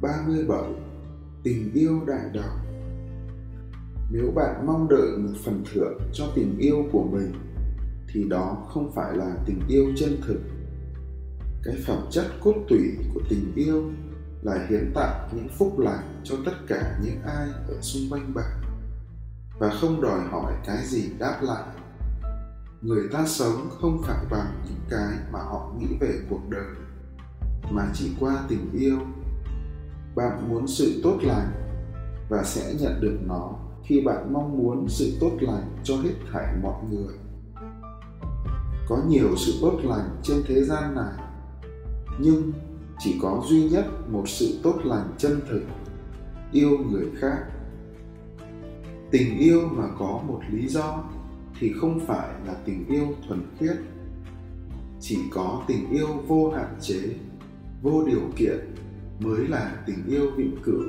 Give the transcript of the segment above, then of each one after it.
37 Tình yêu đại đồng Nếu bạn mong đợi một phần thưởng cho tình yêu của mình, thì đó không phải là tình yêu chân thực. Cái phẩm chất cốt tủy của tình yêu là hiến tặng những phúc lành cho tất cả những ai ở xung quanh bạn và không đòi hỏi cái gì đáp lại. Người ta sống không phải bằng những cái mà họ nghĩ về cuộc đời, mà chỉ qua tình yêu bạn muốn sự tốt lành và sẽ nhận được nó khi bạn mong muốn sự tốt lành cho hết thảy mọi người. Có nhiều sự tốt lành trên thế gian này, nhưng chỉ có duy nhất một sự tốt lành chân thực, yêu người khác. Tình yêu mà có một lý do thì không phải là tình yêu thuần khiết. Chỉ có tình yêu vô hạn chế, vô điều kiện mới là tình yêu vĩnh cửu.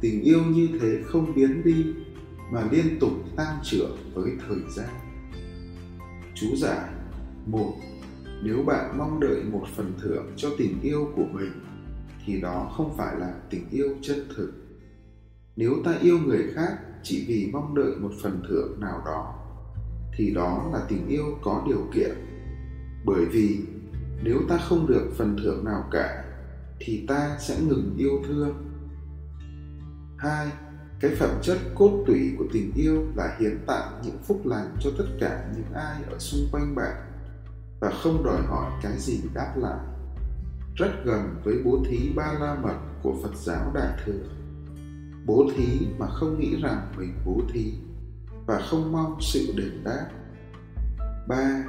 Tình yêu như thế không biến đi, mà liên tục tăng trưởng với thời gian. Chú giải một, nếu bạn mong đợi một phần thưởng cho tình yêu của mình, thì đó không phải là tình yêu chân thực. Nếu ta yêu người khác chỉ vì mong đợi một phần thưởng nào đó, thì đó là tình yêu có điều kiện. Bởi vì, nếu ta không được phần thưởng nào cả thì ta sẽ ngừng yêu thương. Hai, cái phẩm chất cốt tủy của tình yêu là hiến tặng những phúc lành cho tất cả những ai ở xung quanh bạn và không đòi hỏi cái gì đáp lại. Rất gần với bố thí ba la mật của phật giáo đại thừa. Bố thí mà không nghĩ rằng mình bố thí và không mong sự đền đáp. Ba,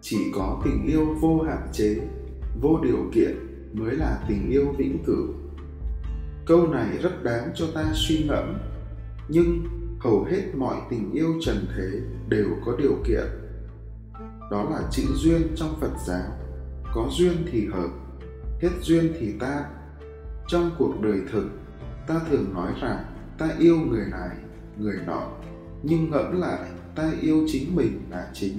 chỉ có tình yêu vô hạn chế, vô điều kiện mới là tình yêu vĩnh cửu. Câu này rất đáng cho ta suy ngẫm, nhưng hầu hết mọi tình yêu trần thế đều có điều kiện. Đó là chữ duyên trong phật giáo. Có duyên thì hợp, hết duyên thì tan trong cuộc đời thực, ta thường nói rằng ta yêu người này, người nọ, nhưng ngẫm lại, ta yêu chính mình là chính.